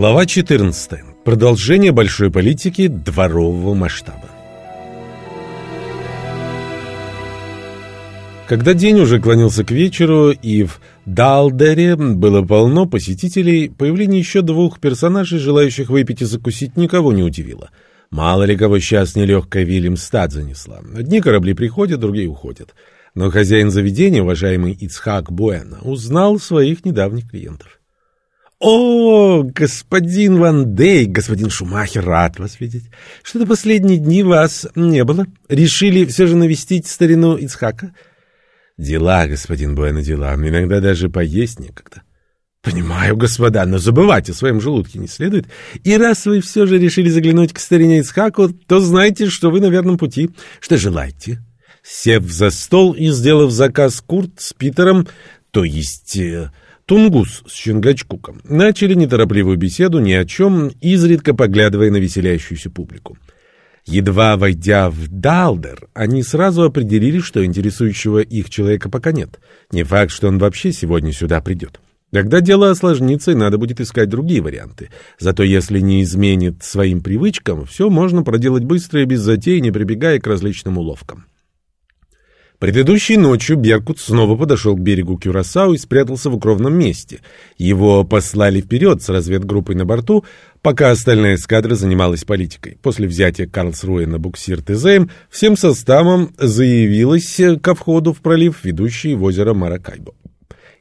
Глава 14. Продолжение большой политики дворового масштаба. Когда день уже клонился к вечеру, и в Далдере было полно посетителей, появление еще двух персонажей, желающих выпить и закусить, никого не удивило. Мало ли кого сейчас нелегкая Вильямстад занесла. Одни корабли приходят, другие уходят. Но хозяин заведения, уважаемый Ицхак Буэна, узнал своих недавних клиентов. «О, господин Ван Дейк, господин Шумахер, рад вас видеть. Что-то последние дни вас не было. Решили все же навестить старину Ицхака?» «Дела, господин Буэна, дела. Иногда даже поесть некогда». «Понимаю, господа, но забывать о своем желудке не следует. И раз вы все же решили заглянуть к старине Ицхаку, то знайте, что вы на верном пути. Что желаете?» Сев за стол и сделав заказ Курт с Питером, то есть... Тунгус с Чингачкуком начали неторопливую беседу ни о чем, изредка поглядывая на веселящуюся публику. Едва войдя в Далдер, они сразу определили, что интересующего их человека пока нет. Не факт, что он вообще сегодня сюда придет. Когда дело осложнится, и надо будет искать другие варианты. Зато если не изменит своим привычкам, все можно проделать быстро и без затей, не прибегая к различным уловкам. Предыдущей ночью Беркут снова подошел к берегу Кюрасау и спрятался в укромном месте. Его послали вперед с разведгруппой на борту, пока остальная эскадра занималась политикой. После взятия Карлсруэ на буксир ТЗМ всем составом заявилась ко входу в пролив, ведущий в озеро Маракайбо.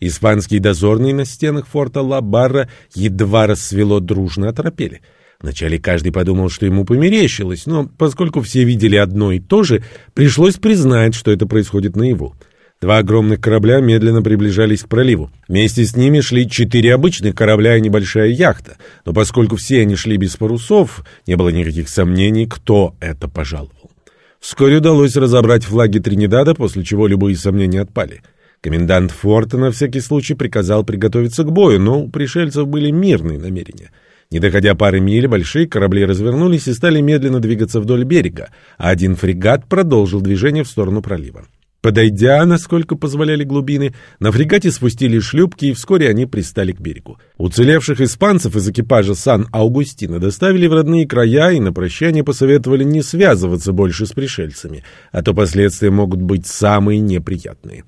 Испанские дозорные на стенах форта Ла-Барра едва рассвело дружно оторопели — Вначале каждый подумал, что ему померещилось, но поскольку все видели одно и то же, пришлось признать, что это происходит наяву. Два огромных корабля медленно приближались к проливу. Вместе с ними шли четыре обычных корабля и небольшая яхта. Но поскольку все они шли без парусов, не было никаких сомнений, кто это пожаловал. Вскоре удалось разобрать флаги Тринидада, после чего любые сомнения отпали. Комендант форта на всякий случай приказал приготовиться к бою, но у пришельцев были мирные намерения — не доходя пары миль, большие корабли развернулись и стали медленно двигаться вдоль берега, а один фрегат продолжил движение в сторону пролива. Подойдя, насколько позволяли глубины, на фрегате спустили шлюпки, и вскоре они пристали к берегу. Уцелевших испанцев из экипажа Сан-Аугустина доставили в родные края и на прощание посоветовали не связываться больше с пришельцами, а то последствия могут быть самые неприятные.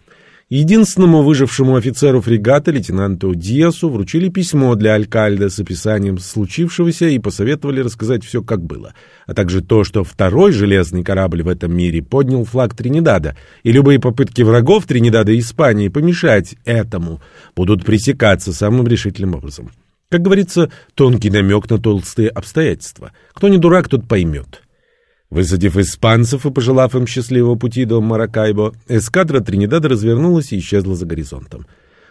Единственному выжившему офицеру фрегата, лейтенанту Диасу, вручили письмо для Алькальда с описанием случившегося и посоветовали рассказать все, как было, а также то, что второй железный корабль в этом мире поднял флаг Тринидада, и любые попытки врагов Тринидада и Испании помешать этому будут пресекаться самым решительным образом. Как говорится, тонкий намек на толстые обстоятельства. Кто не дурак, тот поймет. Высадив испанцев и пожелав им счастливого пути до Маракайбо, эскадра Тринидада развернулась и исчезла за горизонтом.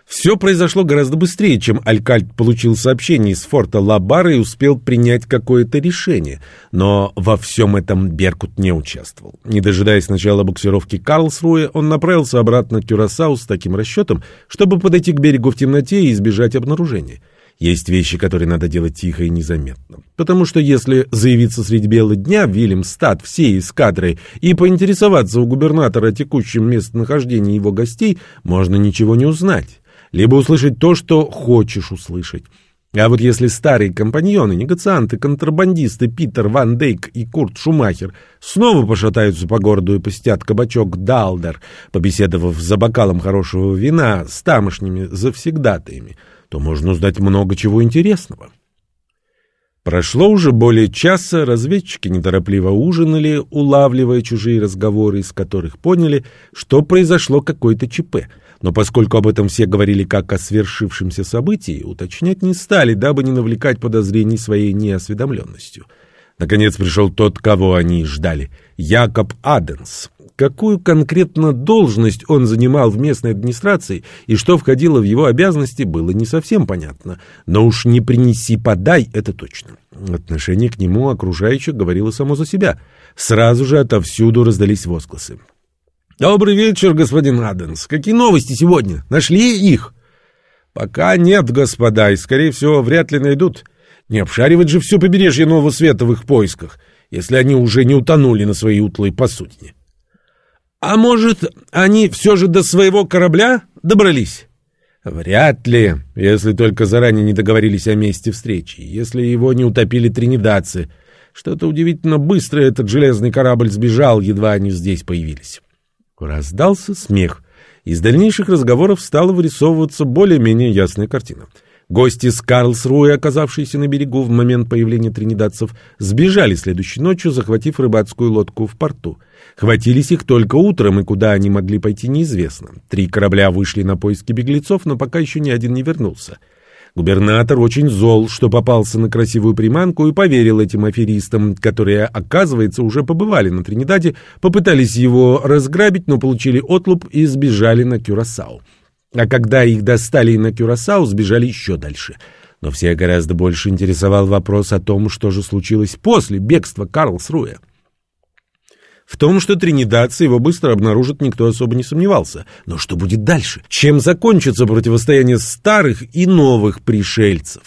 Все произошло гораздо быстрее, чем Алькальд получил сообщение из форта Лабара и успел принять какое-то решение. Но во всем этом Беркут не участвовал. Не дожидаясь начала буксировки Карлсруэ, он направился обратно к Кюрасау с таким расчетом, чтобы подойти к берегу в темноте и избежать обнаружения. Есть вещи, которые надо делать тихо и незаметно. Потому что если заявиться среди бела дня Вильямстад всей эскадрой и поинтересоваться у губернатора текущим местонахождением его гостей, можно ничего не узнать. Либо услышать то, что хочешь услышать. А вот если старые компаньоны, негацианты, контрабандисты Питер Ван Дейк и Курт Шумахер снова пошатаются по городу и посетят кабачок Далдер, побеседовав за бокалом хорошего вина с тамошними завсегдатаями, то можно узнать много чего интересного. Прошло уже более часа, разведчики неторопливо ужинали, улавливая чужие разговоры, из которых поняли, что произошло какое-то ЧП. Но поскольку об этом все говорили как о свершившемся событии, уточнять не стали, дабы не навлекать подозрений своей неосведомленностью. Наконец пришел тот, кого они ждали — Якоб Аденс. Какую конкретно должность он занимал в местной администрации и что входило в его обязанности, было не совсем понятно. Но уж не принеси подай, это точно. Отношение к нему окружающих говорило само за себя. Сразу же отовсюду раздались возгласы. «Добрый вечер, господин Аденс. Какие новости сегодня? Нашли их?» «Пока нет, господа, и, скорее всего, вряд ли найдут. Не обшаривать же все побережье Нового Света в их поисках, если они уже не утонули на своей утлой посудине». А может, они все же до своего корабля добрались? Вряд ли, если только заранее не договорились о месте встречи, если его не утопили тринидадцы. Что-то удивительно быстро этот железный корабль сбежал, едва они здесь появились. Раздался смех. Из дальнейших разговоров стала вырисовываться более-менее ясная картина. Гости с Карлсруэ, оказавшиеся на берегу в момент появления тринидадцев, сбежали следующей ночью, захватив рыбацкую лодку в порту. Хватились их только утром, и куда они могли пойти, неизвестно. Три корабля вышли на поиски беглецов, но пока еще ни один не вернулся. Губернатор очень зол, что попался на красивую приманку и поверил этим аферистам, которые, оказывается, уже побывали на Тринидаде, попытались его разграбить, но получили отлуп и сбежали на Кюрасау. А когда их достали на Кюрасау, сбежали еще дальше. Но всех гораздо больше интересовал вопрос о том, что же случилось после бегства Карлсруя. В том, что тринидадцы его быстро обнаружат, никто особо не сомневался. Но что будет дальше? Чем закончится противостояние старых и новых пришельцев?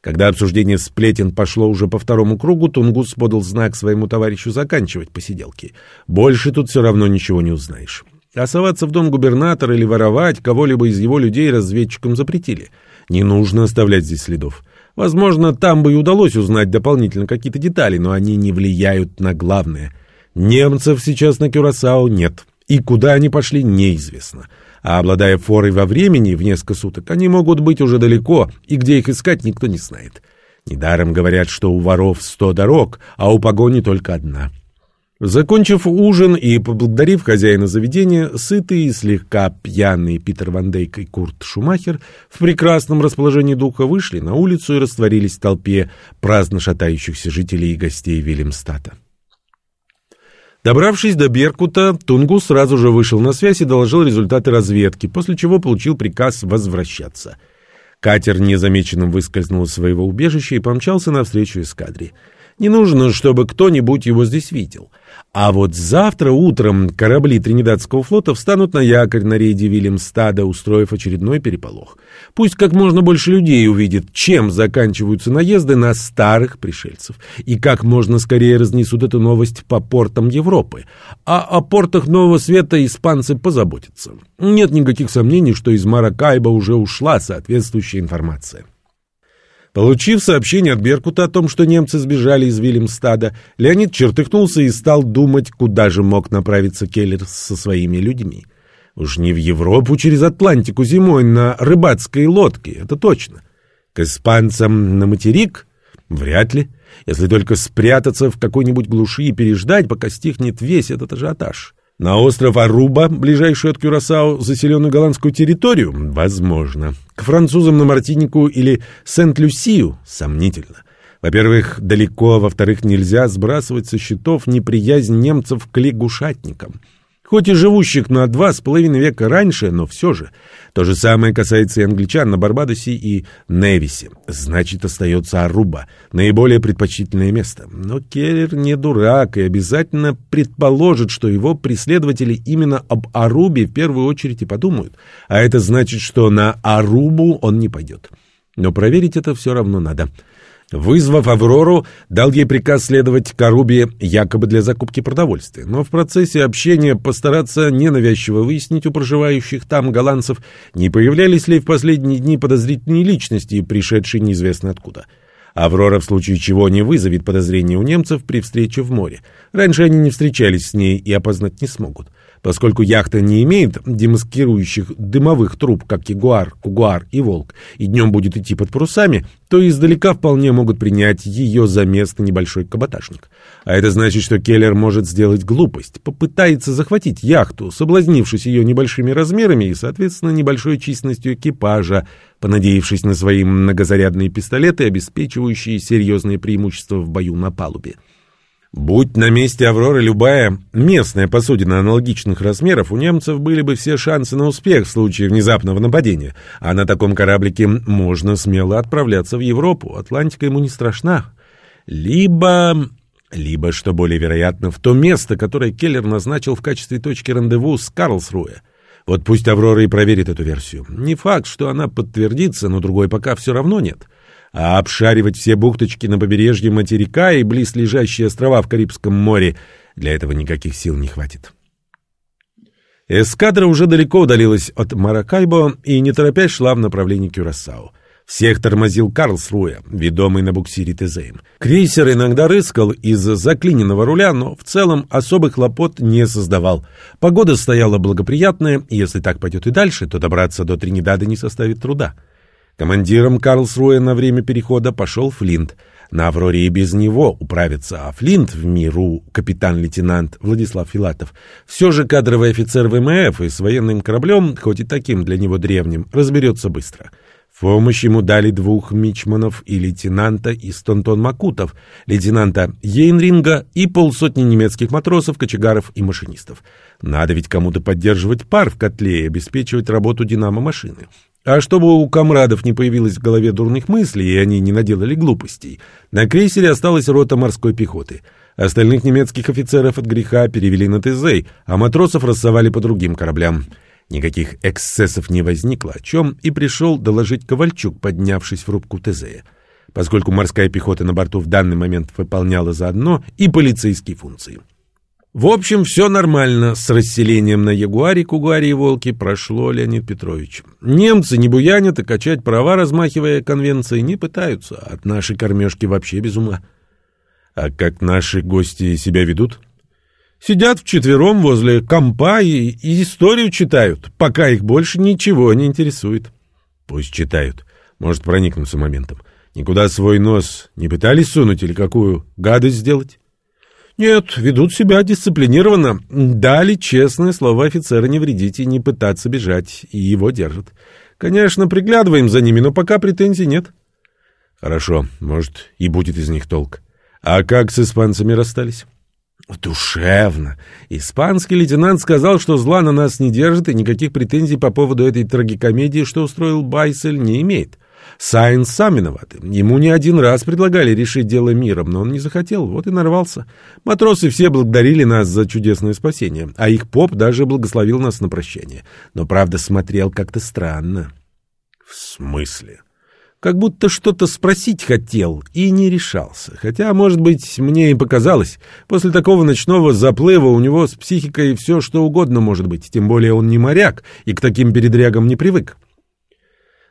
Когда обсуждение сплетен пошло уже по второму кругу, Тунгус подал знак своему товарищу заканчивать посиделки. Больше тут все равно ничего не узнаешь. А соваться в дом губернатора или воровать кого-либо из его людей разведчикам запретили. Не нужно оставлять здесь следов. Возможно, там бы и удалось узнать дополнительно какие-то детали, но они не влияют на главное. Немцев сейчас на Кюрасао нет, и куда они пошли, неизвестно. А обладая форой во времени в несколько суток, они могут быть уже далеко, и где их искать, никто не знает. Недаром говорят, что у воров сто дорог, а у погони только одна — Закончив ужин и поблагодарив хозяина заведения, сытый и слегка пьяный Питер Ван Дейк и Курт Шумахер в прекрасном расположении духа вышли на улицу и растворились в толпе праздно шатающихся жителей и гостей Вильямстата. Добравшись до Беркута, Тунгу сразу же вышел на связь и доложил результаты разведки, после чего получил приказ возвращаться. Катер незамеченным выскользнул из своего убежища и помчался навстречу эскадре. Не нужно, чтобы кто-нибудь его здесь видел. А вот завтра утром корабли Тринидадского флота встанут на якорь на рейде Вильямстада, устроив очередной переполох. Пусть как можно больше людей увидит, чем заканчиваются наезды на старых пришельцев, и как можно скорее разнесут эту новость по портам Европы. А о портах Нового Света испанцы позаботятся. Нет никаких сомнений, что из Маракайба уже ушла соответствующая информация. Получив сообщение от Беркута о том, что немцы сбежали из Вильямстада, Леонид чертыхнулся и стал думать, куда же мог направиться Келлер со своими людьми. Уж не в Европу через Атлантику зимой на рыбацкой лодке, это точно. К испанцам на материк? Вряд ли. Если только спрятаться в какой-нибудь глуши и переждать, пока стихнет весь этот ажиотаж. На остров Аруба, ближайшую от Кюрасао, заселенную голландскую территорию? Возможно. К французам на Мартинику или Сент-Люсию? Сомнительно. Во-первых, далеко, а во-вторых, нельзя сбрасывать со счетов неприязнь немцев к лягушатникам хоть и живущих на два с половиной века раньше, но все же. То же самое касается и англичан на Барбадосе и Невисе. Значит, остается Аруба, наиболее предпочтительное место. Но Келлер не дурак и обязательно предположит, что его преследователи именно об Арубе в первую очередь и подумают. А это значит, что на Арубу он не пойдет. Но проверить это все равно надо. Вызвав Аврору, дал ей приказ следовать к Арубе якобы для закупки продовольствия, но в процессе общения постараться ненавязчиво выяснить у проживающих там голландцев, не появлялись ли в последние дни подозрительные личности, пришедшие неизвестно откуда. Аврора в случае чего не вызовет подозрения у немцев при встрече в море. Раньше они не встречались с ней и опознать не смогут. Поскольку яхта не имеет демаскирующих дымовых труб, как Ягуар, Кугуар и Волк, и днем будет идти под парусами, то издалека вполне могут принять ее за место небольшой каботажник. А это значит, что Келлер может сделать глупость, попытается захватить яхту, соблазнившись ее небольшими размерами и, соответственно, небольшой численностью экипажа, понадеявшись на свои многозарядные пистолеты, обеспечивающие серьезные преимущества в бою на палубе. Будь на месте «Авроры» любая местная посудина аналогичных размеров, у немцев были бы все шансы на успех в случае внезапного нападения, а на таком кораблике можно смело отправляться в Европу, Атлантика ему не страшна. Либо... Либо, что более вероятно, в то место, которое Келлер назначил в качестве точки рандеву с Карлсруэ. Вот пусть «Аврора» и проверит эту версию. Не факт, что она подтвердится, но другой пока все равно нет а обшаривать все бухточки на побережье материка и близлежащие острова в Карибском море для этого никаких сил не хватит. Эскадра уже далеко удалилась от Маракайбо и, не торопясь, шла в направлении Кюрасао. Всех тормозил Карлсруэ, ведомый на буксире Тезеем. Крейсер иногда рыскал из-за заклиненного руля, но в целом особых хлопот не создавал. Погода стояла благоприятная, и если так пойдет и дальше, то добраться до Тринидада не составит труда. Командиром Карлсруэ на время перехода пошел Флинт. На «Авроре» и без него управится, а Флинт в миру капитан-лейтенант Владислав Филатов. Все же кадровый офицер ВМФ и с военным кораблем, хоть и таким для него древним, разберется быстро. — в помощь ему дали двух мичманов и лейтенанта из Тонтон-Макутов, лейтенанта Ейнринга и полсотни немецких матросов, кочегаров и машинистов. Надо ведь кому-то поддерживать пар в котле и обеспечивать работу динамо-машины. А чтобы у комрадов не появилось в голове дурных мыслей и они не наделали глупостей, на крейсере осталась рота морской пехоты. Остальных немецких офицеров от греха перевели на Тезей, а матросов рассовали по другим кораблям. Никаких эксцессов не возникло, о чем и пришел доложить Ковальчук, поднявшись в рубку ТЗ, поскольку морская пехота на борту в данный момент выполняла заодно и полицейские функции. В общем, все нормально. С расселением на Ягуаре, Кугаре и Волке прошло Леонид Петрович. Немцы не буянят и качать права, размахивая конвенции, не пытаются. От нашей кормежки вообще без ума. А как наши гости себя ведут? — Сидят вчетвером возле компа и, и историю читают, пока их больше ничего не интересует. Пусть читают. Может проникнуться моментом. Никуда свой нос не пытались сунуть или какую гадость сделать? Нет, ведут себя дисциплинированно. Дали честное слово офицера не вредить и не пытаться бежать, и его держат. Конечно, приглядываем за ними, но пока претензий нет. Хорошо, может, и будет из них толк. А как с испанцами расстались? Душевно. Испанский лейтенант сказал, что зла на нас не держит и никаких претензий по поводу этой трагикомедии, что устроил Байсель, не имеет. Сайнс сам виноват. Ему не один раз предлагали решить дело миром, но он не захотел, вот и нарвался. Матросы все благодарили нас за чудесное спасение, а их поп даже благословил нас на прощание. Но, правда, смотрел как-то странно. — В смысле? как будто что-то спросить хотел и не решался. Хотя, может быть, мне и показалось. После такого ночного заплыва у него с психикой все что угодно может быть, тем более он не моряк и к таким передрягам не привык.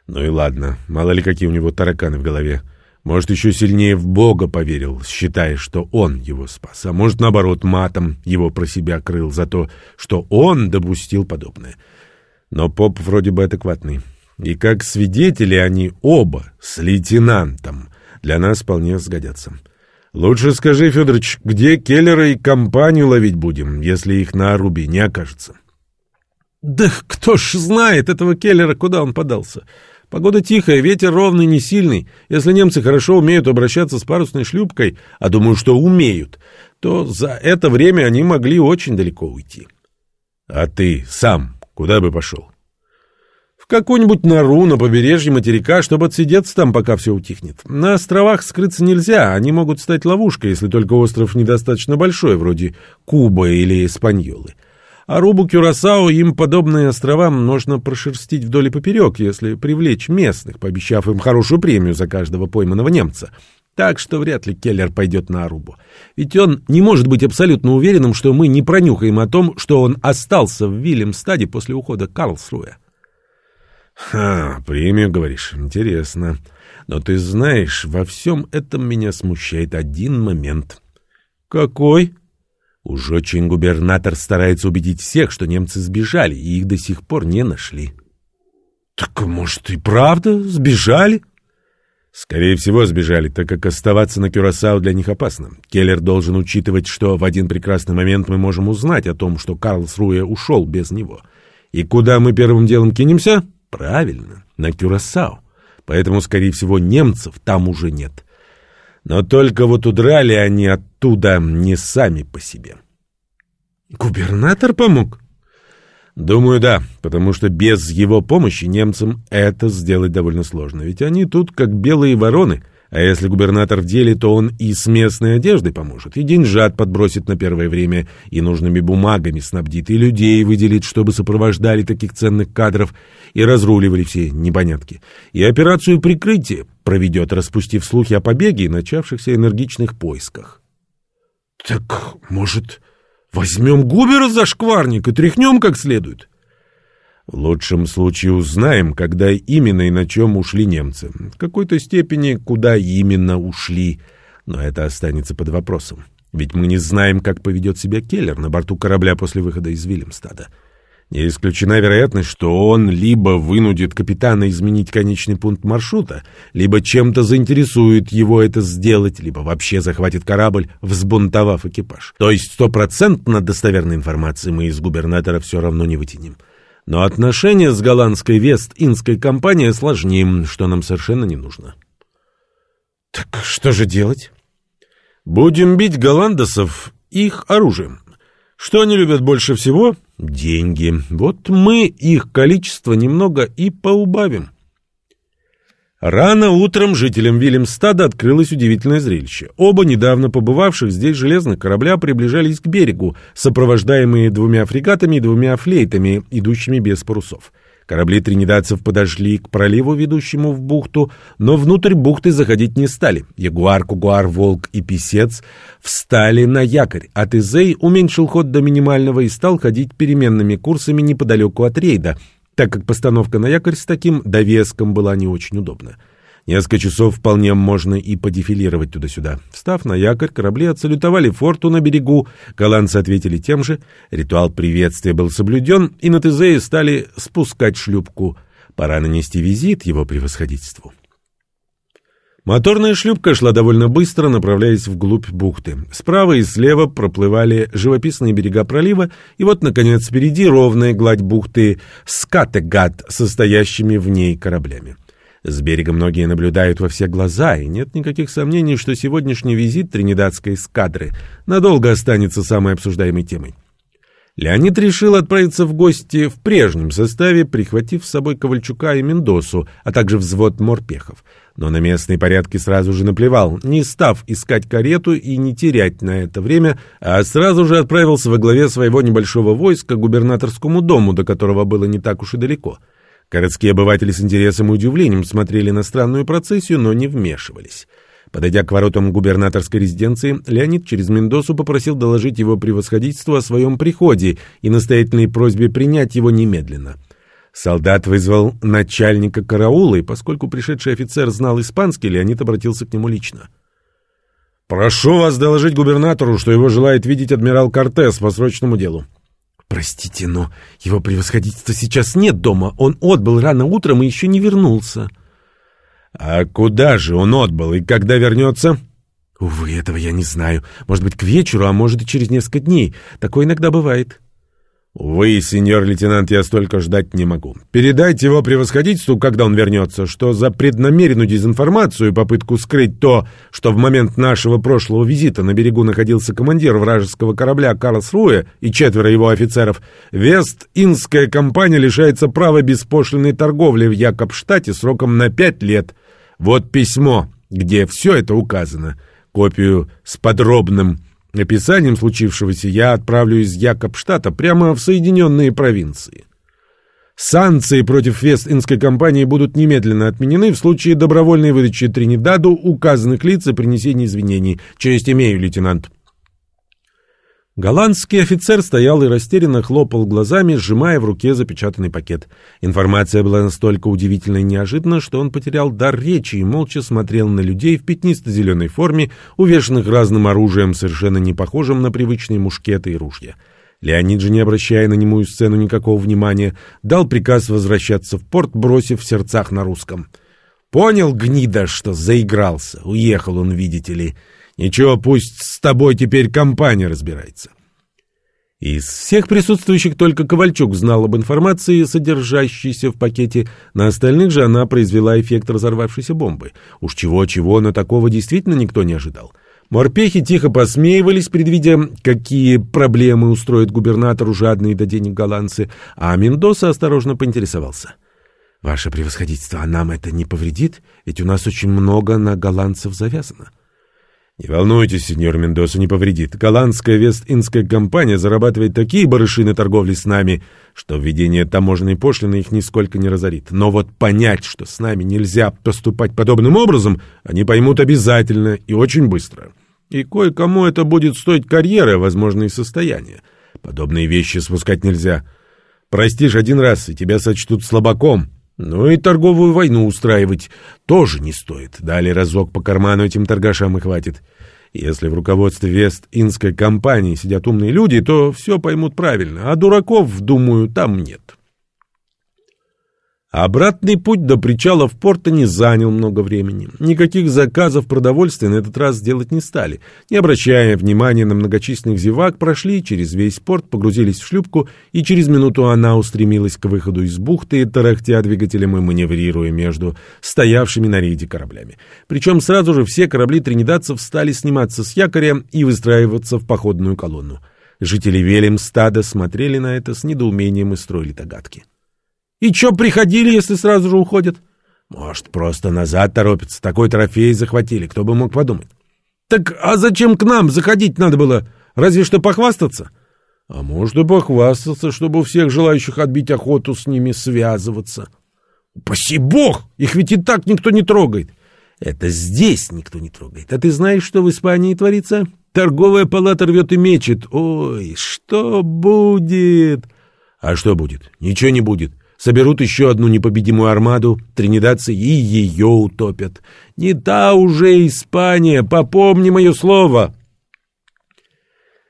Ну и ладно, мало ли какие у него тараканы в голове. Может, еще сильнее в Бога поверил, считая, что он его спас. А может, наоборот, матом его про себя крыл за то, что он допустил подобное. Но поп вроде бы адекватный. И как свидетели они оба с лейтенантом для нас вполне сгодятся. Лучше скажи, Федорович, где Келлера и компанию ловить будем, если их на Арубе не окажется? Да кто ж знает этого Келлера, куда он подался. Погода тихая, ветер ровный, не сильный. Если немцы хорошо умеют обращаться с парусной шлюпкой, а думаю, что умеют, то за это время они могли очень далеко уйти. А ты сам куда бы пошел? В какую-нибудь нору на побережье материка, чтобы отсидеться там, пока все утихнет. На островах скрыться нельзя, они могут стать ловушкой, если только остров недостаточно большой, вроде Куба или Испаньолы. А Рубу Кюрасао им подобные острова можно прошерстить вдоль и поперек, если привлечь местных, пообещав им хорошую премию за каждого пойманного немца. Так что вряд ли Келлер пойдет на Арубу. Ведь он не может быть абсолютно уверенным, что мы не пронюхаем о том, что он остался в Вильямстаде после ухода Карлсруя. «Ха, премию, говоришь? Интересно. Но ты знаешь, во всем этом меня смущает один момент». «Какой?» Уж очень губернатор старается убедить всех, что немцы сбежали, и их до сих пор не нашли. «Так, может, и правда сбежали?» Скорее всего, сбежали, так как оставаться на Кюрасао для них опасно. Келлер должен учитывать, что в один прекрасный момент мы можем узнать о том, что Карлсруэ ушел без него. И куда мы первым делом кинемся? Правильно, на Кюрасао. Поэтому, скорее всего, немцев там уже нет. Но только вот удрали они оттуда не сами по себе. Губернатор помог? Думаю, да, потому что без его помощи немцам это сделать довольно сложно. Ведь они тут как белые вороны — а если губернатор в деле, то он и с местной одеждой поможет, и деньжат подбросит на первое время, и нужными бумагами снабдит, и людей выделит, чтобы сопровождали таких ценных кадров и разруливали все непонятки. И операцию прикрытия проведет, распустив слухи о побеге и начавшихся энергичных поисках. — Так, может, Возьмем Губера за шкварник и тряхнем как следует. В лучшем случае узнаем, когда именно и на чем ушли немцы. В какой-то степени, куда именно ушли. Но это останется под вопросом. Ведь мы не знаем, как поведет себя Келлер на борту корабля после выхода из Вильямстада. Не исключена вероятность, что он либо вынудит капитана изменить конечный пункт маршрута, либо чем-то заинтересует его это сделать, либо вообще захватит корабль, взбунтовав экипаж. То есть стопроцентно достоверной информации мы из губернатора все равно не вытянем. Но отношения с голландской Вест-Индской компанией сложнее, что нам совершенно не нужно. Так что же делать? Будем бить голландцев их оружием. Что они любят больше всего? Деньги. Вот мы их количество немного и поубавим. Рано утром жителям Вильямстада открылось удивительное зрелище. Оба недавно побывавших здесь железных корабля приближались к берегу, сопровождаемые двумя фрегатами и двумя флейтами, идущими без парусов. Корабли тринидадцев подошли к проливу, ведущему в бухту, но внутрь бухты заходить не стали. Ягуар, Кугуар, Волк и Писец встали на якорь, а Тезей уменьшил ход до минимального и стал ходить переменными курсами неподалеку от рейда, так как постановка на якорь с таким довеском была не очень удобна. Несколько часов вполне можно и подефилировать туда-сюда. Встав на якорь, корабли отсалютовали форту на берегу, голландцы ответили тем же, ритуал приветствия был соблюден, и на Тезее стали спускать шлюпку. Пора нанести визит его превосходительству. Моторная шлюпка шла довольно быстро, направляясь вглубь бухты. Справа и слева проплывали живописные берега пролива, и вот, наконец, впереди ровная гладь бухты Скатегат, состоящими в ней кораблями. С берега многие наблюдают во все глаза, и нет никаких сомнений, что сегодняшний визит тринидадской эскадры надолго останется самой обсуждаемой темой. Леонид решил отправиться в гости в прежнем составе, прихватив с собой Ковальчука и Мендосу, а также взвод морпехов. Но на местные порядки сразу же наплевал, не став искать карету и не терять на это время, а сразу же отправился во главе своего небольшого войска к губернаторскому дому, до которого было не так уж и далеко — Городские обыватели с интересом и удивлением смотрели на странную процессию, но не вмешивались. Подойдя к воротам губернаторской резиденции, Леонид через Мендосу попросил доложить его превосходительству о своем приходе и настоятельной просьбе принять его немедленно. Солдат вызвал начальника караула, и поскольку пришедший офицер знал испанский, Леонид обратился к нему лично. «Прошу вас доложить губернатору, что его желает видеть адмирал Кортес по срочному делу». «Простите, но его превосходительства сейчас нет дома. Он отбыл рано утром и еще не вернулся». «А куда же он отбыл и когда вернется?» «Увы, этого я не знаю. Может быть, к вечеру, а может и через несколько дней. Такое иногда бывает». «Вы, сеньор лейтенант, я столько ждать не могу. Передайте его превосходительству, когда он вернется, что за преднамеренную дезинформацию и попытку скрыть то, что в момент нашего прошлого визита на берегу находился командир вражеского корабля Карлсруэ и четверо его офицеров, Вест-Индская компания лишается права беспошлиной торговли в Якобштате сроком на пять лет. Вот письмо, где все это указано. Копию с подробным Описанием случившегося я отправлю из Якобштата прямо в Соединенные провинции. Санкции против Вест-Индской компании будут немедленно отменены в случае добровольной выдачи Тринидаду указанных лиц и принесения извинений. Честь имею, лейтенант. Голландский офицер стоял и растерянно хлопал глазами, сжимая в руке запечатанный пакет. Информация была настолько удивительна и неожиданна, что он потерял дар речи и молча смотрел на людей в пятнисто-зеленой форме, увешанных разным оружием, совершенно не похожим на привычные мушкеты и ружья. Леонид же, не обращая на немую сцену никакого внимания, дал приказ возвращаться в порт, бросив в сердцах на русском. «Понял, гнида, что заигрался. Уехал он, видите ли». Ничего, пусть с тобой теперь компания разбирается. Из всех присутствующих только Ковальчук знал об информации, содержащейся в пакете, на остальных же она произвела эффект разорвавшейся бомбы. Уж чего-чего, но такого действительно никто не ожидал. Морпехи тихо посмеивались, предвидя, какие проблемы устроят губернатору жадные до денег голландцы, а Мендоса осторожно поинтересовался. «Ваше превосходительство, а нам это не повредит? Ведь у нас очень много на голландцев завязано». Не волнуйтесь, сеньор Мендоса, не повредит. Голландская Вест-Индская компания зарабатывает такие барыши на торговле с нами, что введение таможенной пошлины их нисколько не разорит. Но вот понять, что с нами нельзя поступать подобным образом, они поймут обязательно и очень быстро. И кое-кому это будет стоить карьеры, возможно, и состояния. Подобные вещи спускать нельзя. Простишь один раз, и тебя сочтут слабаком. Ну и торговую войну устраивать тоже не стоит. Дали разок по карману этим торгашам и хватит. Если в руководстве Вест-Инской компании сидят умные люди, то все поймут правильно, а дураков, думаю, там нет. Обратный путь до причала в порта не занял много времени. Никаких заказов продовольствия на этот раз сделать не стали. Не обращая внимания на многочисленных зевак, прошли через весь порт, погрузились в шлюпку, и через минуту она устремилась к выходу из бухты, тарахтя двигателем и маневрируя между стоявшими на рейде кораблями. Причем сразу же все корабли тринидадцев стали сниматься с якоря и выстраиваться в походную колонну. Жители Велимстада смотрели на это с недоумением и строили догадки. И чё приходили, если сразу же уходят? Может, просто назад торопятся. Такой трофей захватили, кто бы мог подумать. Так а зачем к нам заходить надо было? Разве что похвастаться? А может и похвастаться, чтобы у всех желающих отбить охоту с ними связываться. Упаси бог! Их ведь и так никто не трогает. Это здесь никто не трогает. А ты знаешь, что в Испании творится? Торговая палата рвет и мечет. Ой, что будет? А что будет? Ничего не будет. Соберут еще одну непобедимую армаду, тринидадцы и ее утопят. Не та уже Испания, попомни мое слово!»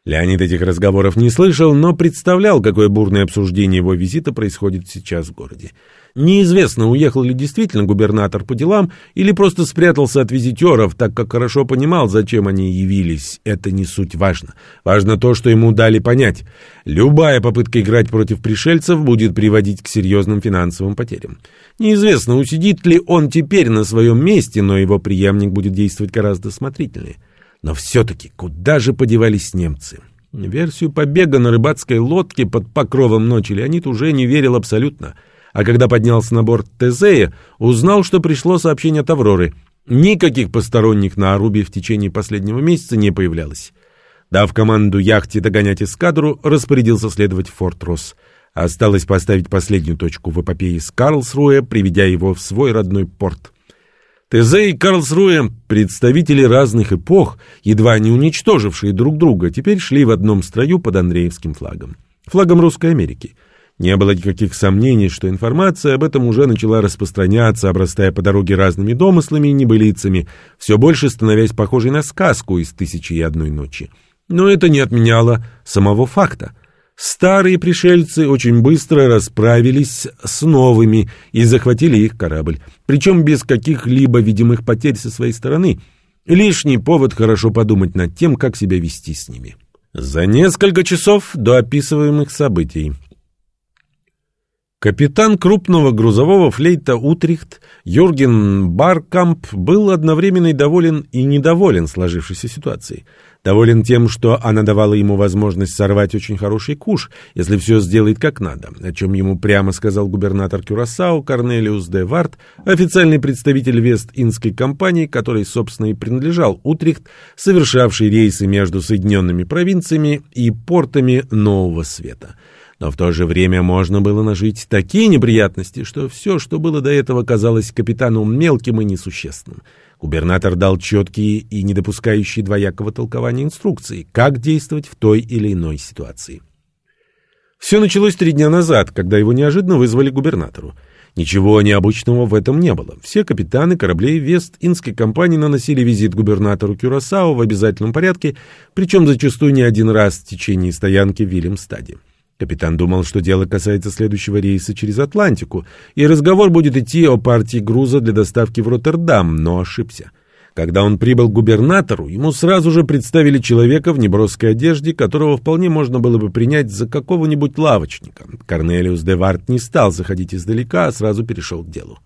Леонид этих разговоров не слышал, но представлял, какое бурное обсуждение его визита происходит сейчас в городе. Неизвестно, уехал ли действительно губернатор по делам или просто спрятался от визитеров, так как хорошо понимал, зачем они явились. Это не суть важно. Важно то, что ему дали понять. Любая попытка играть против пришельцев будет приводить к серьезным финансовым потерям. Неизвестно, усидит ли он теперь на своем месте, но его преемник будет действовать гораздо смотрительнее. Но все-таки куда же подевались немцы? Версию побега на рыбацкой лодке под покровом ночи Леонид уже не верил абсолютно – а когда поднялся на борт Тезея, узнал, что пришло сообщение от Авроры. Никаких посторонних на Арубе в течение последнего месяца не появлялось. Дав команду яхте догонять эскадру, распорядился следовать в Форт Росс. Осталось поставить последнюю точку в эпопее с Карлсруэ, приведя его в свой родной порт. Тезе и Карлсруэ, представители разных эпох, едва не уничтожившие друг друга, теперь шли в одном строю под Андреевским флагом. Флагом Русской Америки. Не было никаких сомнений, что информация об этом уже начала распространяться, обрастая по дороге разными домыслами и небылицами, все больше становясь похожей на сказку из «Тысячи и одной ночи». Но это не отменяло самого факта. Старые пришельцы очень быстро расправились с новыми и захватили их корабль, причем без каких-либо видимых потерь со своей стороны. Лишний повод хорошо подумать над тем, как себя вести с ними. За несколько часов до описываемых событий Капитан крупного грузового флейта «Утрихт» Юрген Баркамп был одновременно и доволен и недоволен сложившейся ситуацией. Доволен тем, что она давала ему возможность сорвать очень хороший куш, если все сделает как надо, о чем ему прямо сказал губернатор Кюрасао Корнелиус де Варт, официальный представитель Вест-Индской компании, который, собственно, и принадлежал Утрихт, совершавший рейсы между Соединенными провинциями и портами Нового Света – но в то же время можно было нажить такие неприятности, что все, что было до этого, казалось капитану мелким и несущественным. Губернатор дал четкие и не допускающие двоякого толкования инструкции, как действовать в той или иной ситуации. Все началось три дня назад, когда его неожиданно вызвали губернатору. Ничего необычного в этом не было. Все капитаны кораблей Вест-Индской компании наносили визит губернатору Кюрасао в обязательном порядке, причем зачастую не один раз в течение стоянки в Вильямстаде. Капитан думал, что дело касается следующего рейса через Атлантику, и разговор будет идти о партии груза для доставки в Роттердам, но ошибся. Когда он прибыл к губернатору, ему сразу же представили человека в неброской одежде, которого вполне можно было бы принять за какого-нибудь лавочника. Корнелиус де Варт не стал заходить издалека, а сразу перешел к делу.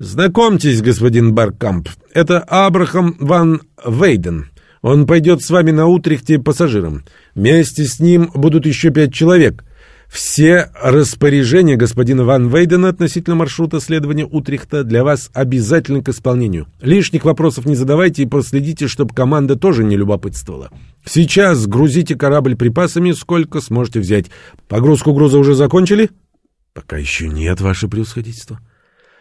«Знакомьтесь, господин Баркамп, это Абрахам ван Вейден. Он пойдет с вами на Утрехте пассажиром. Вместе с ним будут еще пять человек. Все распоряжения господина Ван Вейдена относительно маршрута следования Утрехта для вас обязательны к исполнению. Лишних вопросов не задавайте и проследите, чтобы команда тоже не любопытствовала. Сейчас грузите корабль припасами, сколько сможете взять. Погрузку груза уже закончили? Пока еще нет, ваше превосходительство.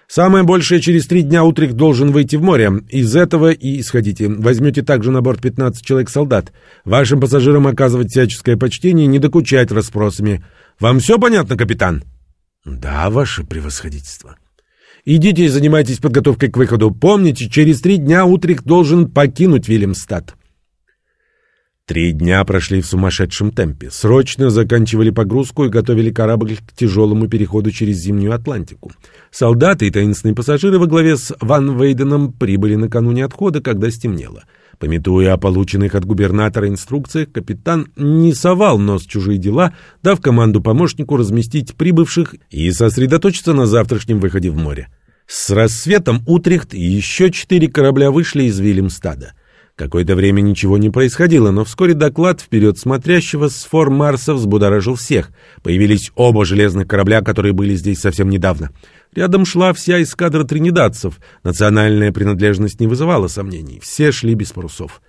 Самое большее через три дня Утрик должен выйти в море. Из этого и исходите. Возьмете также на борт 15 человек-солдат. Вашим пассажирам оказывать всяческое почтение не докучать расспросами. Вам все понятно, капитан? Да, ваше превосходительство. Идите и занимайтесь подготовкой к выходу. Помните, через три дня Утрик должен покинуть Вильямстад. Три дня прошли в сумасшедшем темпе. Срочно заканчивали погрузку и готовили корабль к тяжелому переходу через Зимнюю Атлантику. Солдаты и таинственные пассажиры во главе с Ван Вейденом прибыли накануне отхода, когда стемнело. Пометуя о полученных от губернатора инструкциях, капитан не совал нос в чужие дела, дав команду помощнику разместить прибывших и сосредоточиться на завтрашнем выходе в море. С рассветом Утрехт и еще четыре корабля вышли из Вильямстада. Какое-то время ничего не происходило, но вскоре доклад вперед смотрящего с форм Марса взбудоражил всех. Появились оба железных корабля, которые были здесь совсем недавно. Рядом шла вся эскадра тринидадцев. Национальная принадлежность не вызывала сомнений. Все шли без парусов.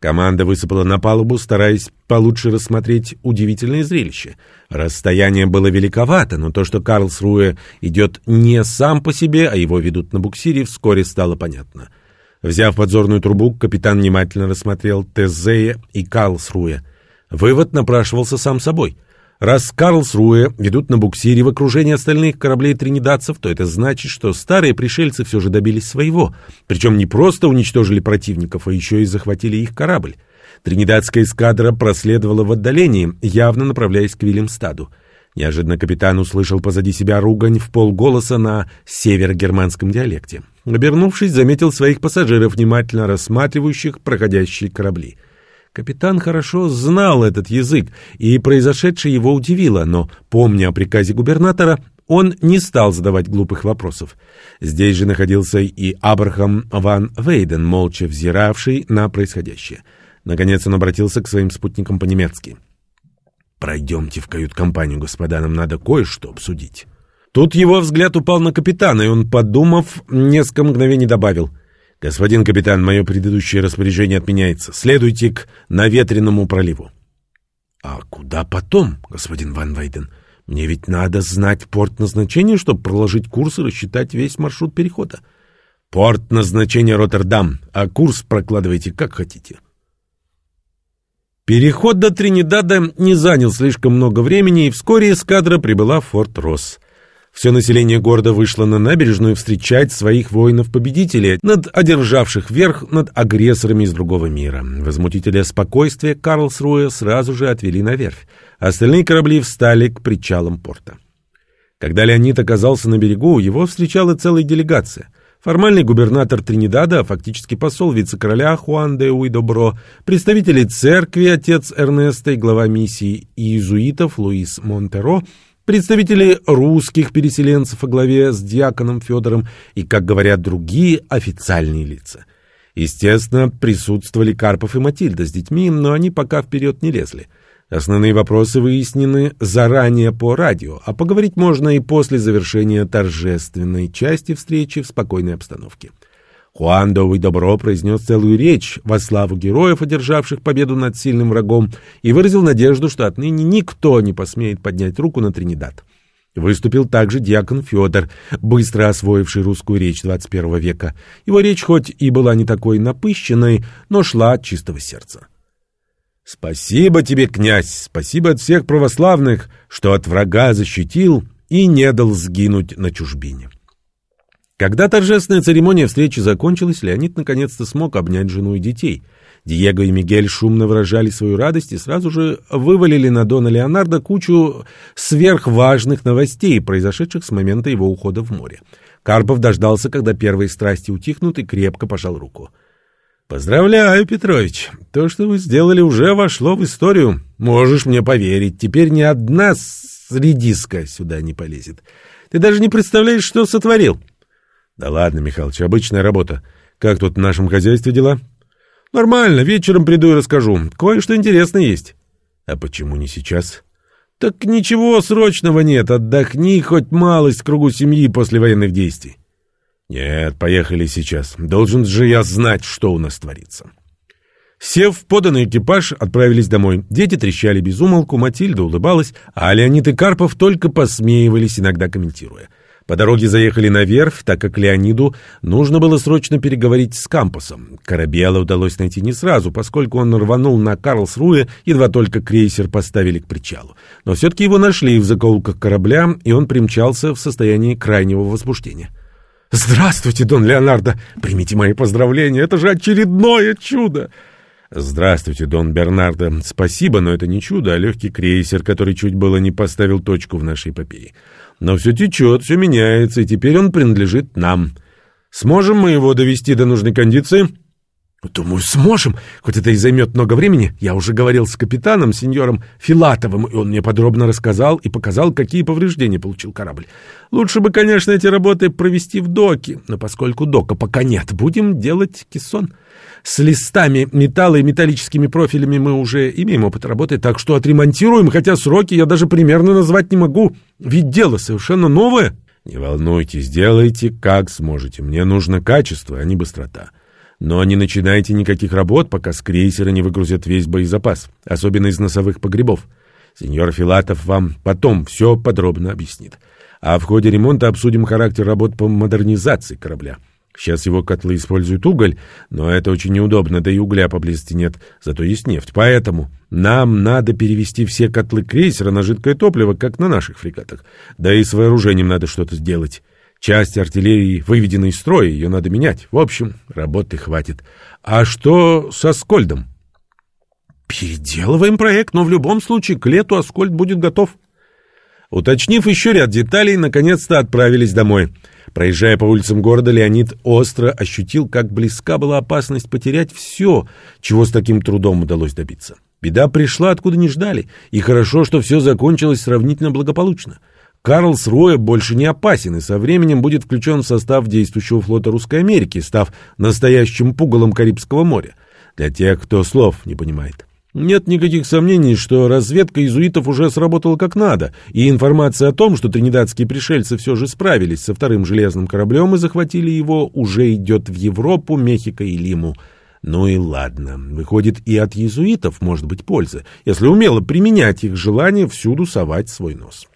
Команда высыпала на палубу, стараясь получше рассмотреть удивительное зрелище. Расстояние было великовато, но то, что Карлсруэ идет не сам по себе, а его ведут на буксире, вскоре стало понятно — Взяв подзорную трубу, капитан внимательно рассмотрел Тезея и Карлсруэ. Вывод напрашивался сам собой. Раз Карлсруэ ведут на буксире в окружении остальных кораблей тринидадцев, то это значит, что старые пришельцы все же добились своего. Причем не просто уничтожили противников, а еще и захватили их корабль. Тринидадская эскадра проследовала в отдалении, явно направляясь к Вильямстаду. Неожиданно капитан услышал позади себя ругань в полголоса на северогерманском диалекте. Обернувшись, заметил своих пассажиров, внимательно рассматривающих проходящие корабли. Капитан хорошо знал этот язык, и произошедшее его удивило, но, помня о приказе губернатора, он не стал задавать глупых вопросов. Здесь же находился и Абрахам ван Вейден, молча взиравший на происходящее. Наконец он обратился к своим спутникам по-немецки. «Пройдемте в кают-компанию, господа, нам надо кое-что обсудить». Тут его взгляд упал на капитана, и он, подумав, несколько мгновений добавил. «Господин капитан, мое предыдущее распоряжение отменяется. Следуйте к наветренному проливу». «А куда потом, господин Ван Вейден? Мне ведь надо знать порт назначения, чтобы проложить курс и рассчитать весь маршрут перехода». «Порт назначения Роттердам, а курс прокладывайте как хотите». Переход до Тринидада не занял слишком много времени, и вскоре эскадра прибыла в Форт Росс. Все население города вышло на набережную встречать своих воинов-победителей, над одержавших верх над агрессорами из другого мира. Возмутителя спокойствия Карлсруэ сразу же отвели на верфь. Остальные корабли встали к причалам порта. Когда Леонид оказался на берегу, его встречала целая делегация. Формальный губернатор Тринидада, фактически посол вице-короля Хуан де Уидобро, представители церкви, отец Эрнеста и глава миссии иезуитов Луис Монтеро – представители русских переселенцев во главе с диаконом Федором и, как говорят другие, официальные лица. Естественно, присутствовали Карпов и Матильда с детьми, но они пока вперед не лезли. Основные вопросы выяснены заранее по радио, а поговорить можно и после завершения торжественной части встречи в спокойной обстановке. Хуан Довый Добро произнес целую речь во славу героев, одержавших победу над сильным врагом, и выразил надежду, что отныне никто не посмеет поднять руку на Тринидад. Выступил также диакон Федор, быстро освоивший русскую речь 21 века. Его речь хоть и была не такой напыщенной, но шла от чистого сердца. «Спасибо тебе, князь, спасибо от всех православных, что от врага защитил и не дал сгинуть на чужбине». Когда торжественная церемония встречи закончилась, Леонид наконец-то смог обнять жену и детей. Диего и Мигель шумно выражали свою радость и сразу же вывалили на Дона Леонардо кучу сверхважных новостей, произошедших с момента его ухода в море. Карпов дождался, когда первые страсти утихнут, и крепко пожал руку. «Поздравляю, Петрович. То, что вы сделали, уже вошло в историю. Можешь мне поверить, теперь ни одна редиска сюда не полезет. Ты даже не представляешь, что сотворил». Да ладно, Михалыч, обычная работа. Как тут в нашем хозяйстве дела? Нормально, вечером приду и расскажу. Кое-что интересное есть. А почему не сейчас? Так ничего срочного нет. Отдохни хоть малость кругу семьи после военных действий. Нет, поехали сейчас. Должен же я знать, что у нас творится. Сев в поданный экипаж, отправились домой. Дети трещали без умолку, Матильда улыбалась, а Леонид и Карпов только посмеивались, иногда комментируя. По дороге заехали на верфь, так как Леониду нужно было срочно переговорить с Кампусом. Корабела удалось найти не сразу, поскольку он рванул на Карлсруе, едва только крейсер поставили к причалу. Но все-таки его нашли в закоулках корабля, и он примчался в состоянии крайнего возбуждения. «Здравствуйте, Дон Леонардо! Примите мои поздравления! Это же очередное чудо!» «Здравствуйте, Дон Бернардо. Спасибо, но это не чудо, а легкий крейсер, который чуть было не поставил точку в нашей эпопее. Но все течет, все меняется, и теперь он принадлежит нам. Сможем мы его довести до нужной кондиции?» «Думаю, сможем, хоть это и займет много времени. Я уже говорил с капитаном, сеньором Филатовым, и он мне подробно рассказал и показал, какие повреждения получил корабль. Лучше бы, конечно, эти работы провести в доке, но поскольку дока пока нет, будем делать кессон. С листами металла и металлическими профилями мы уже имеем опыт работы, так что отремонтируем, хотя сроки я даже примерно назвать не могу, ведь дело совершенно новое». «Не волнуйтесь, делайте как сможете. Мне нужно качество, а не быстрота». Но не начинайте никаких работ, пока с крейсера не выгрузят весь боезапас, особенно из носовых погребов. Сеньор Филатов вам потом все подробно объяснит. А в ходе ремонта обсудим характер работ по модернизации корабля. Сейчас его котлы используют уголь, но это очень неудобно, да и угля поблизости нет, зато есть нефть. Поэтому нам надо перевести все котлы крейсера на жидкое топливо, как на наших фрегатах. Да и с вооружением надо что-то сделать. Часть артиллерии выведена из строя, ее надо менять. В общем, работы хватит. А что со Скольдом? Переделываем проект, но в любом случае к лету Аскольд будет готов. Уточнив еще ряд деталей, наконец-то отправились домой. Проезжая по улицам города, Леонид остро ощутил, как близка была опасность потерять все, чего с таким трудом удалось добиться. Беда пришла, откуда не ждали, и хорошо, что все закончилось сравнительно благополучно. Карлсруэ больше не опасен и со временем будет включен в состав действующего флота Русской Америки, став настоящим пугалом Карибского моря. Для тех, кто слов не понимает. Нет никаких сомнений, что разведка иезуитов уже сработала как надо, и информация о том, что тринидадские пришельцы все же справились со вторым железным кораблем и захватили его, уже идет в Европу, Мехико и Лиму. Ну и ладно, выходит, и от иезуитов может быть польза, если умело применять их желание всюду совать свой нос.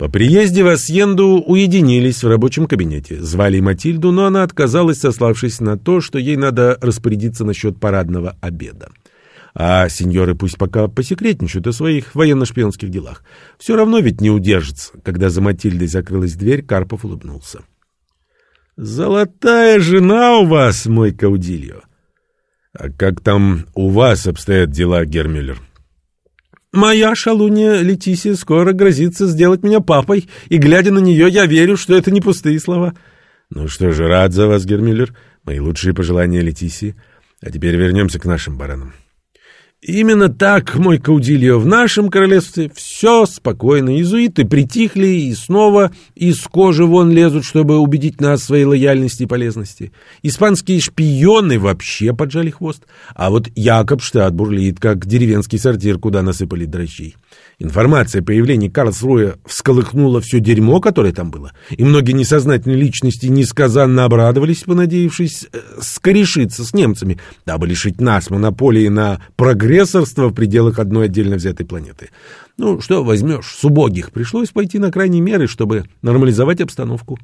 По приезде в Асьенду уединились в рабочем кабинете. Звали Матильду, но она отказалась, сославшись на то, что ей надо распорядиться насчет парадного обеда. А сеньоры пусть пока посекретничают о своих военно-шпионских делах. Все равно ведь не удержится. Когда за Матильдой закрылась дверь, Карпов улыбнулся. «Золотая жена у вас, мой Каудильо!» «А как там у вас обстоят дела, Гермюллер?» Моя шалунья Летисия скоро грозится сделать меня папой, и, глядя на нее, я верю, что это не пустые слова. Ну что же, рад за вас, Гермиллер. Мои лучшие пожелания Летисии. А теперь вернемся к нашим баранам. Именно так, мой Каудильо, в нашем королевстве все спокойно. Иезуиты притихли и снова из кожи вон лезут, чтобы убедить нас в своей лояльности и полезности. Испанские шпионы вообще поджали хвост. А вот Якобштадт бурлит, как деревенский сортир, куда насыпали дрожжей. Информация о появлении Карлсруя всколыхнула все дерьмо, которое там было, и многие несознательные личности несказанно обрадовались, понадеявшись э, скорешиться с немцами, дабы лишить нас монополии на прогрессорство в пределах одной отдельно взятой планеты. Ну, что возьмешь, с убогих пришлось пойти на крайние меры, чтобы нормализовать обстановку.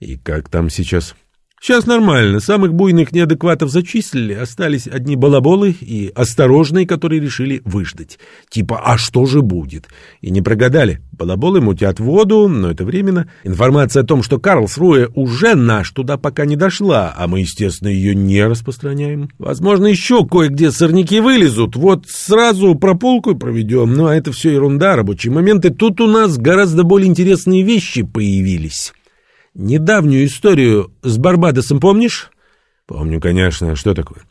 И как там сейчас? Сейчас нормально. Самых буйных неадекватов зачислили, остались одни балаболы и осторожные, которые решили выждать. Типа, а что же будет? И не прогадали. Балаболы мутят воду, но это временно. Информация о том, что Карлсруэ уже наш, туда пока не дошла, а мы, естественно, ее не распространяем. Возможно, еще кое-где сорняки вылезут. Вот сразу прополку проведем. Ну, а это все ерунда, рабочие моменты. Тут у нас гораздо более интересные вещи появились. Недавнюю историю с Барбадосом помнишь? Помню, конечно. Что такое?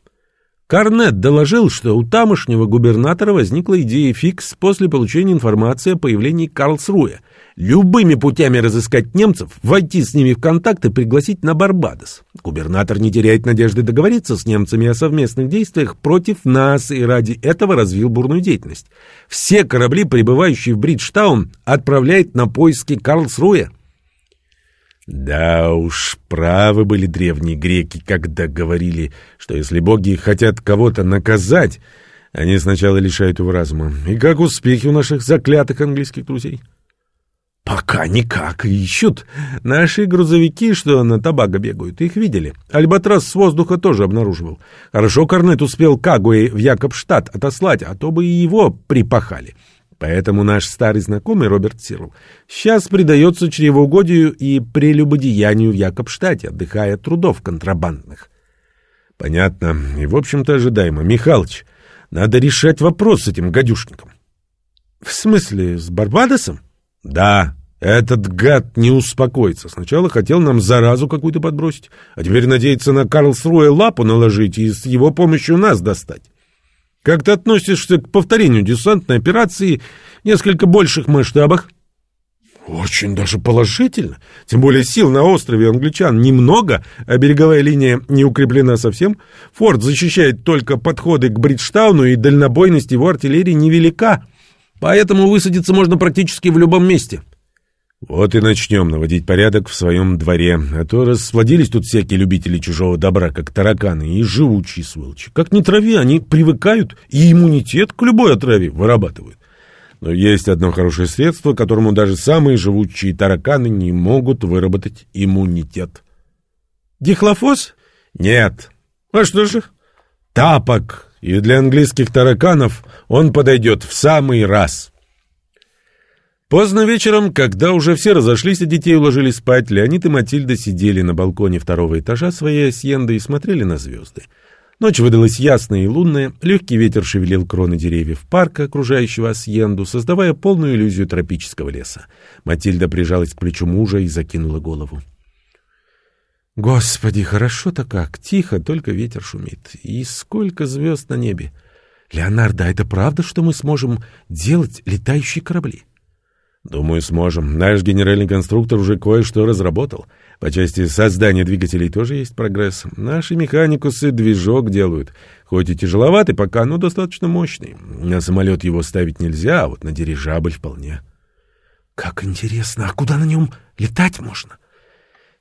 Карнет доложил, что у тамошнего губернатора возникла идея фикс после получения информации о появлении Карлсруя. Любыми путями разыскать немцев, войти с ними в контакт и пригласить на Барбадос. Губернатор не теряет надежды договориться с немцами о совместных действиях против нас и ради этого развил бурную деятельность. Все корабли, прибывающие в Бриджтаун, отправляет на поиски Карлсруя. Да уж, правы были древние греки, когда говорили, что если боги хотят кого-то наказать, они сначала лишают его разума. И как успехи у наших заклятых английских друзей? Пока никак. Ищут. Наши грузовики, что на табаго бегают, их видели. Альбатрос с воздуха тоже обнаруживал. Хорошо Корнет успел Кагуэй в Якобштадт отослать, а то бы и его припахали. Поэтому наш старый знакомый Роберт Сирл сейчас предается чревоугодию и прелюбодеянию в Якобштадте, отдыхая от трудов контрабандных. Понятно. И, в общем-то, ожидаемо. Михалыч, надо решать вопрос с этим гадюшником. В смысле, с Барбадосом? Да, этот гад не успокоится. Сначала хотел нам заразу какую-то подбросить, а теперь надеется на Карлсруэ лапу наложить и с его помощью нас достать. Как ты относишься к повторению десантной операции в несколько больших масштабах? Очень даже положительно. Тем более сил на острове англичан немного, а береговая линия не укреплена совсем. Форт защищает только подходы к Бриджтауну, и дальнобойность его артиллерии невелика. Поэтому высадиться можно практически в любом месте. Вот и начнем наводить порядок в своем дворе, а то расплодились тут всякие любители чужого добра, как тараканы, и живучие сволочи. Как ни трави, они привыкают и иммунитет к любой отраве вырабатывают. Но есть одно хорошее средство, которому даже самые живучие тараканы не могут выработать иммунитет. Дихлофос? Нет. А что же? Тапок. И для английских тараканов он подойдет в самый раз. Поздно вечером, когда уже все разошлись, и детей уложили спать, Леонид и Матильда сидели на балконе второго этажа своей асьенды и смотрели на звезды. Ночь выдалась ясная и лунная, легкий ветер шевелил кроны деревьев парка, окружающего асьенду, создавая полную иллюзию тропического леса. Матильда прижалась к плечу мужа и закинула голову. Господи, хорошо-то как, тихо, только ветер шумит. И сколько звезд на небе. Леонардо, а это правда, что мы сможем делать летающие корабли? Думаю, сможем. Наш генеральный конструктор уже кое-что разработал. По части создания двигателей тоже есть прогресс. Наши механикусы движок делают. Хоть и тяжеловатый пока, но достаточно мощный. На самолет его ставить нельзя, а вот на дирижабль вполне. Как интересно, а куда на нем летать можно?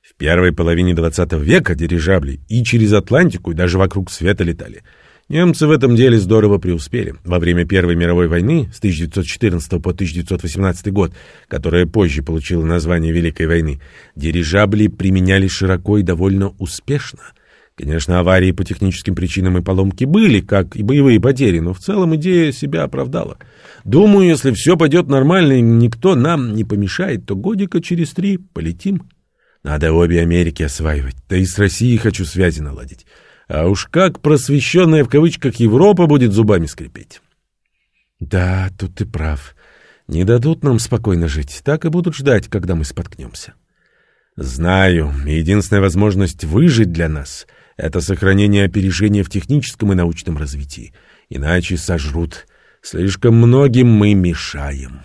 В первой половине двадцатого века дирижабли и через Атлантику, и даже вокруг света летали — Немцы в этом деле здорово преуспели. Во время Первой мировой войны с 1914 по 1918 год, которая позже получила название Великой войны, дирижабли применялись широко и довольно успешно. Конечно, аварии по техническим причинам и поломки были, как и боевые потери, но в целом идея себя оправдала. Думаю, если все пойдет нормально и никто нам не помешает, то годика через три полетим. Надо обе Америки осваивать, да и с Россией хочу связи наладить. А уж как просвещенная в кавычках Европа будет зубами скрипеть. Да, тут ты прав. Не дадут нам спокойно жить, так и будут ждать, когда мы споткнемся. Знаю, единственная возможность выжить для нас — это сохранение опережения в техническом и научном развитии. Иначе сожрут. Слишком многим мы мешаем».